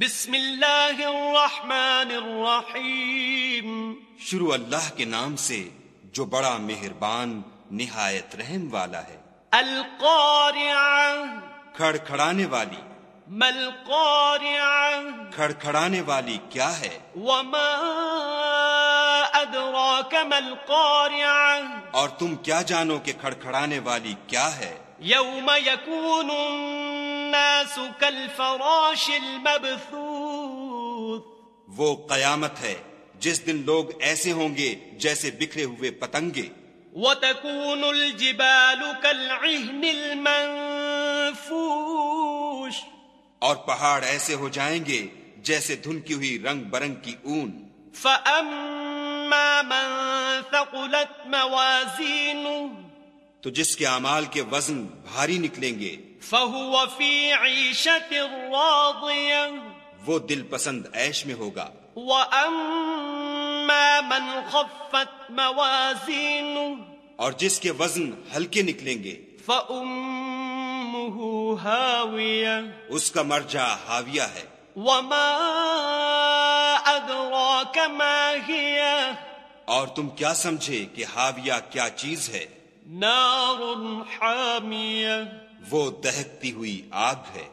بسم اللہ الرحمن الرحیم۔ شروع اللہ کے نام سے جو بڑا مہربان نہایت رحم والا ہے۔ القارعہ۔ کھڑ کھڑانے والی القارعہ؟ کھڑ کھڑانے والی کیا ہے؟ وما ادراک القارعہ؟ اور تم کیا جانو کہ کھڑ کھڑانے والی کیا ہے؟ یوم یکون الناس کالفراش المبثوث. وہ قیامت ہے جس دن لوگ ایسے ہوں گے جیسے بکھرے ہوئے پتنگے۔ وتكون الجبال كالعهن المنفوش۔ اور پہاڑ ایسے ہو جائیں گے جیسے دھنکی ہوئی رنگ برنگ کی اون۔ فأما من ثقلت موازينه۔ تو جس کے اعمال کے وزن بھاری نکلیں گے فهو في عيشة راضية وہ دل پسند عیش میں ہوگا۔ وأما من خفت موازينه۔ اور جس کے وزن ہلکے نکلیں گے۔ فأمه هاوية اس کا مرجع حاویہ ہے۔ وما أدراك ما هي اور تم کیا سمجھے کہ حاویہ کیا چیز ہے؟ نار حامیہ۔ وہ دہکتی ہوئی آگ ہے۔